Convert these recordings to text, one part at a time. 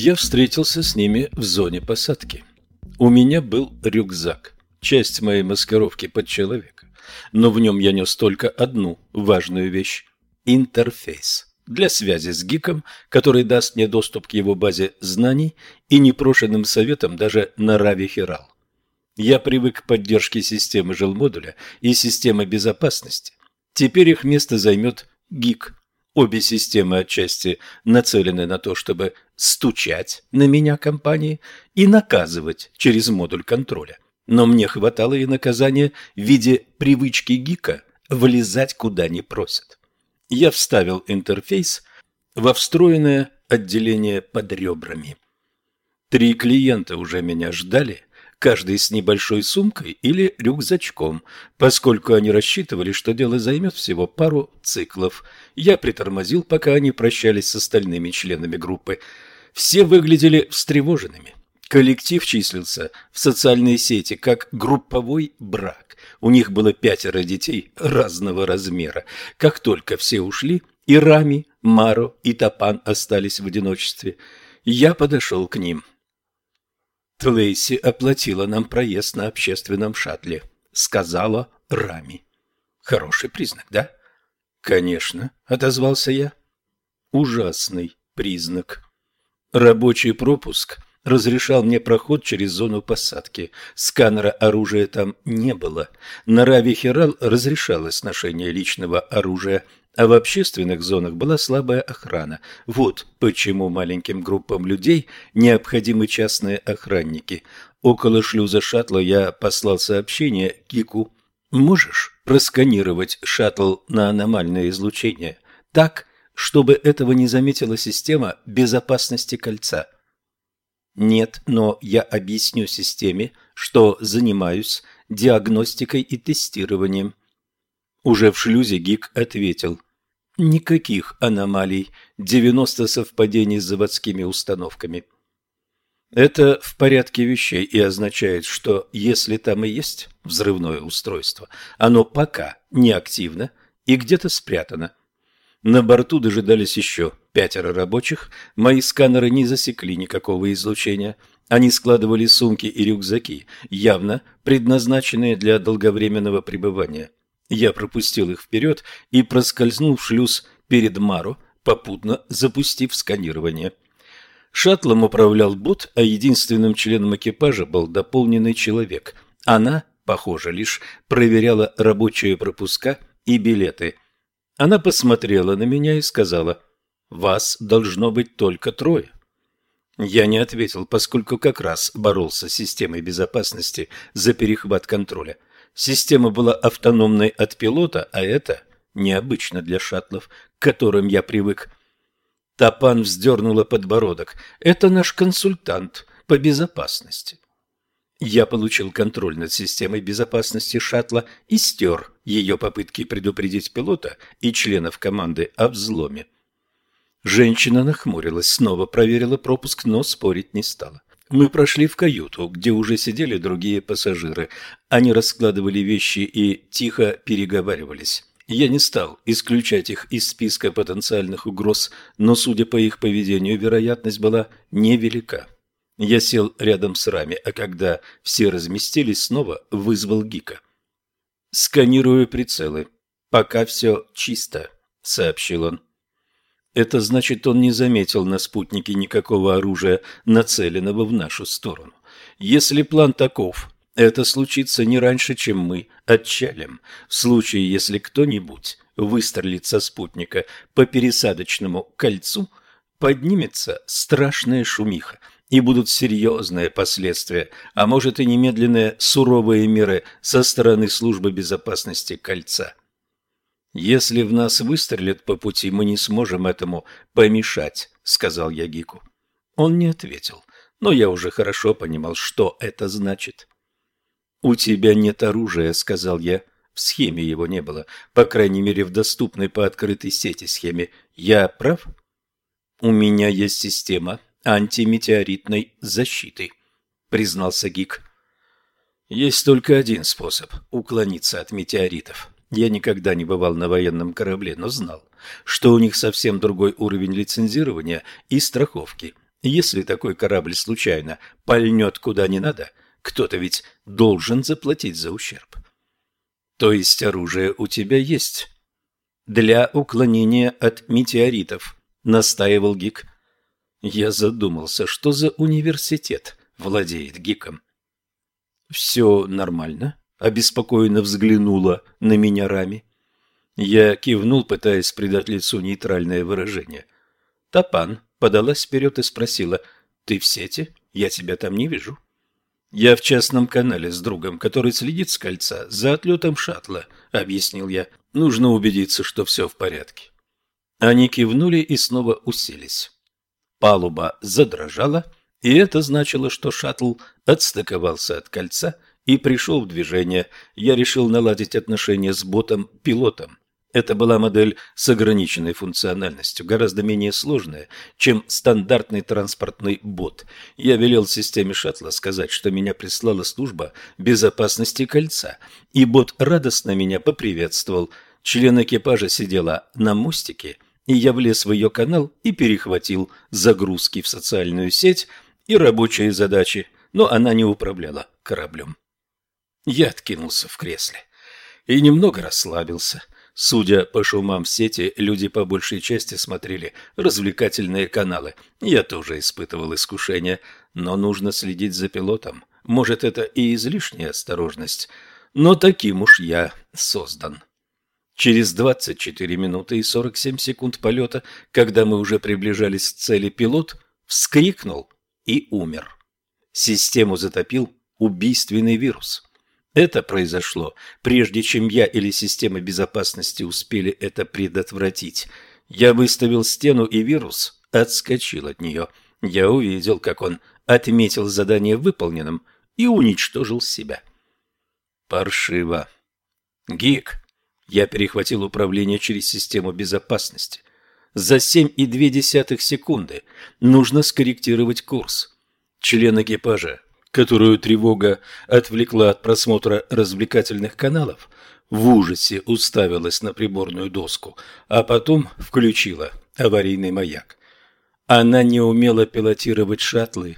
Я встретился с ними в зоне посадки. У меня был рюкзак, часть моей маскировки под человека, но в нем я нес только одну важную вещь – интерфейс для связи с гиком, который даст мне доступ к его базе знаний и непрошенным советам даже на Рави Хирал. Я привык к поддержке системы жилмодуля и системы безопасности. Теперь их место займет гик. Обе системы отчасти нацелены на то, чтобы стучать на меня компании и наказывать через модуль контроля. Но мне хватало и наказания в виде привычки гика влезать куда не просят я вставил интерфейс во встроенное отделение под ребрами. Три клиента уже меня ждали, каждый с небольшой сумкой или рюкзачком, поскольку они рассчитывали, что дело займет всего пару циклов. Я притормозил, пока они прощались с остальными членами группы. Все выглядели встревоженными. Коллектив числился в социальной сети как групповой брак. У них было пятеро детей разного размера. Как только все ушли, и Рами, Маро и Тапан остались в одиночестве, я подошел к ним. Тлейси оплатила нам проезд на общественном шаттле, сказала Рами. Хороший признак, да? Конечно, отозвался я. Ужасный признак. Рабочий пропуск разрешал мне проход через зону посадки. Сканера оружия там не было. На Рави Херал разрешалось ношение личного оружия, а в общественных зонах была слабая охрана. Вот почему маленьким группам людей необходимы частные охранники. Около шлюза шаттла я послал сообщение Кику. «Можешь просканировать шаттл на аномальное излучение так, чтобы этого не заметила система безопасности кольца?» Нет, но я объясню системе, что занимаюсь диагностикой и тестированием. Уже в шлюзе Гик ответил. Никаких аномалий, 90 совпадений с заводскими установками. Это в порядке вещей и означает, что если там и есть взрывное устройство, оно пока не активно и где-то спрятано. На борту дожидались еще пятеро рабочих, мои сканеры не засекли никакого излучения. Они складывали сумки и рюкзаки, явно предназначенные для долговременного пребывания. Я пропустил их вперед и проскользнул в шлюз перед Маро, попутно запустив сканирование. Шаттлом управлял бот, а единственным членом экипажа был дополненный человек. Она, похоже, лишь проверяла рабочие пропуска и билеты. Она посмотрела на меня и сказала – вас должно быть только трое. Я не ответил, поскольку как раз боролся с системой безопасности за перехват контроля. Система была автономной от пилота, а это необычно для шаттлов, к которым я привык. Тапан вздернула подбородок. Это наш консультант по безопасности. Я получил контроль над системой безопасности шаттла и стер ее попытки предупредить пилота и членов команды о взломе. Женщина нахмурилась, снова проверила пропуск, но спорить не стала. Мы прошли в каюту, где уже сидели другие пассажиры. Они раскладывали вещи и тихо переговаривались. Я не стал исключать их из списка потенциальных угроз, но, судя по их поведению, вероятность была невелика. Я сел рядом с Рами, а когда все разместились, снова вызвал Гика. «Сканирую прицелы. Пока все чисто», — сообщил он. Это значит, он не заметил на спутнике никакого оружия, нацеленного в нашу сторону. Если план таков, это случится не раньше, чем мы отчалим. В случае, если кто-нибудь выстрелит со спутника по пересадочному кольцу, поднимется страшная шумиха, и будут серьезные последствия, а может и немедленные суровые меры со стороны службы безопасности кольца. «Если в нас выстрелят по пути, мы не сможем этому помешать», — сказал я Гику. Он не ответил, но я уже хорошо понимал, что это значит. «У тебя нет оружия», — сказал я. В схеме его не было, по крайней мере, в доступной по открытой сети схеме. Я прав? «У меня есть система антиметеоритной защиты», — признался Гик. «Есть только один способ уклониться от метеоритов», я никогда не бывал на военном корабле, но знал, что у них совсем другой уровень лицензирования и страховки. Если такой корабль случайно пальнет куда не надо, кто-то ведь должен заплатить за ущерб. То есть оружие у тебя есть? Для уклонения от метеоритов, настаивал Гик. Я задумался, что за университет владеет Гиком. Все нормально, обеспокоенно взглянула на меня Рами. Я кивнул, пытаясь придать лицу нейтральное выражение. Тапан подалась вперед и спросила, «Ты в сети? Я тебя там не вижу». «Я в частном канале с другом, который следит с кольца за отлетом шаттла», — объяснил я. «Нужно убедиться, что все в порядке». Они кивнули и снова уселись. Палуба задрожала, и это значило, что шаттл отстыковался от кольца и пришел в движение. Я решил наладить отношения с ботом-пилотом. Это была модель с ограниченной функциональностью, гораздо менее сложная, чем стандартный транспортный бот. Я велел системе шаттла сказать, что меня прислала служба безопасности кольца, и бот радостно меня поприветствовал. Член экипажа сидела на мостике, и я влез в ее канал и перехватил загрузки в социальную сеть и рабочие задачи, но она не управляла кораблем. Я откинулся в кресле и немного расслабился – Судя по шумам в сети, люди по большей части смотрели развлекательные каналы. Я тоже испытывал искушение, но нужно следить за пилотом. Может, это и излишняя осторожность, но таким уж я создан. Через 24 минуты и 47 секунд полета, когда мы уже приближались к цели, пилот вскрикнул и умер. Систему затопил убийственный вирус. Это произошло, прежде чем я или система безопасности успели это предотвратить. Я выставил стену, и вирус отскочил от нее. Я увидел, как он отметил задание выполненным и уничтожил себя. Паршиво. Гик. Я перехватил управление через систему безопасности. За 7,2 секунды нужно скорректировать курс. Член экипажа которую тревога отвлекла от просмотра развлекательных каналов, в ужасе уставилась на приборную доску, а потом включила аварийный маяк. Она не умела пилотировать шаттлы.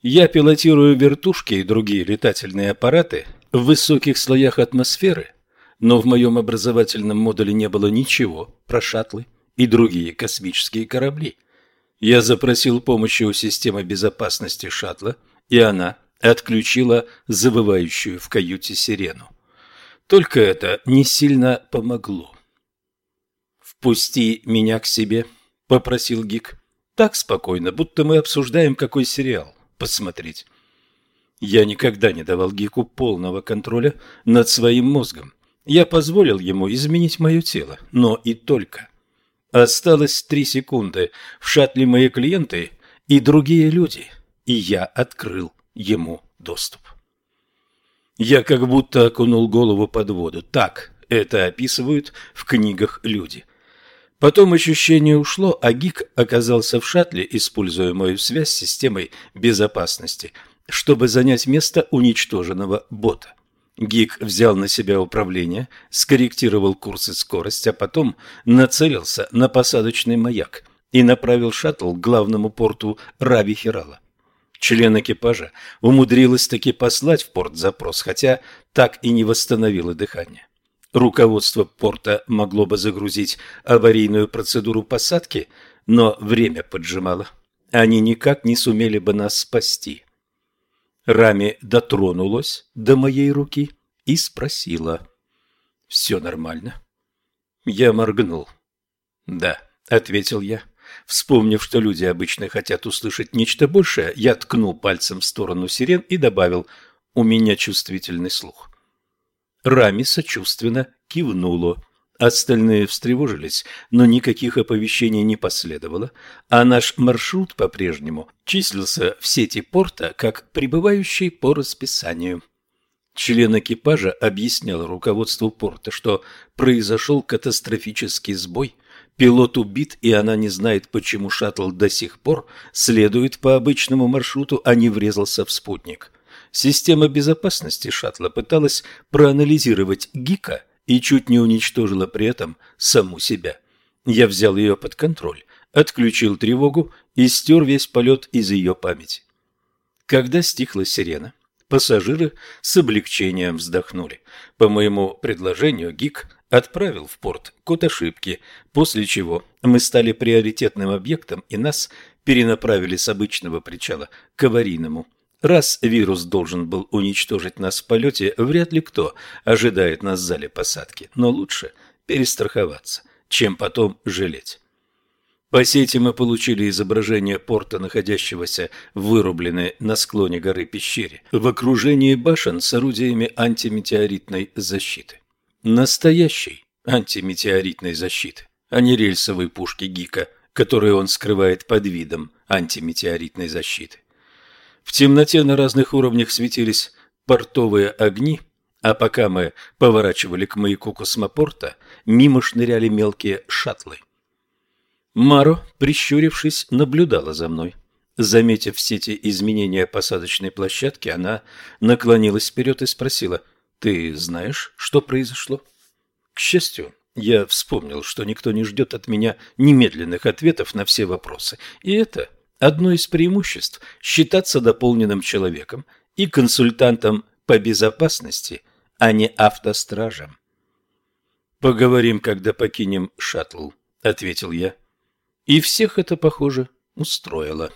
Я пилотирую вертушки и другие летательные аппараты в высоких слоях атмосферы, но в моем образовательном модуле не было ничего про шаттлы и другие космические корабли. Я запросил помощи у системы безопасности шаттла, и она отключила завывающую в каюте сирену. Только это не сильно помогло. «Впусти меня к себе», — попросил Гик. «Так спокойно, будто мы обсуждаем, какой сериал посмотреть». Я никогда не давал Гику полного контроля над своим мозгом. Я позволил ему изменить мое тело, но и только. Осталось три секунды. В шаттле мои клиенты и другие люди, и я открыл ему доступ. Я как будто окунул голову под воду. Так это описывают в книгах люди. Потом ощущение ушло, а Гик оказался в шаттле, используя мою связь с системой безопасности, чтобы занять место уничтоженного бота. Гик взял на себя управление, скорректировал курс и скорость, а потом нацелился на посадочный маяк и направил шаттл к главному порту Раби-Хирала. Член экипажа умудрилась таки послать в порт запрос, хотя так и не восстановила дыхание. Руководство порта могло бы загрузить аварийную процедуру посадки, но время поджимало. Они никак не сумели бы нас спасти. Рами дотронулась до моей руки и спросила. «Все нормально?» Я моргнул. «Да», — ответил я. Вспомнив, что люди обычно хотят услышать нечто большее, я ткнул пальцем в сторону сирен и добавил «У меня чувствительный слух». Рами сочувственно кивнуло. Остальные встревожились, но никаких оповещений не последовало, а наш маршрут по-прежнему числился в сети порта как прибывающий по расписанию. Член экипажа объяснял руководству порта, что произошел катастрофический сбой Пилот убит, и она не знает, почему шаттл до сих пор следует по обычному маршруту, а не врезался в спутник. Система безопасности шаттла пыталась проанализировать Гика и чуть не уничтожила при этом саму себя. Я взял ее под контроль, отключил тревогу и стер весь полет из ее памяти. Когда стихла сирена, пассажиры с облегчением вздохнули. По моему предложению ГИК отправил в порт код ошибки, после чего мы стали приоритетным объектом и нас перенаправили с обычного причала к аварийному. Раз вирус должен был уничтожить нас в полете, вряд ли кто ожидает нас в зале посадки, но лучше перестраховаться, чем потом жалеть. По сети мы получили изображение порта, находящегося вырубленной на склоне горы пещере, в окружении башен с орудиями антиметеоритной защиты. Настоящей антиметеоритной защиты, а не рельсовой пушки Гика, которую он скрывает под видом антиметеоритной защиты. В темноте на разных уровнях светились портовые огни, а пока мы поворачивали к маяку космопорта, мимо шныряли мелкие шаттлы. Маро, прищурившись, наблюдала за мной. Заметив все эти изменения посадочной площадки, она наклонилась вперед и спросила, «Ты знаешь, что произошло?» К счастью, я вспомнил, что никто не ждет от меня немедленных ответов на все вопросы, и это одно из преимуществ – считаться дополненным человеком и консультантом по безопасности, а не автостражем. «Поговорим, когда покинем шаттл», – ответил я. И всех это, похоже, устроило.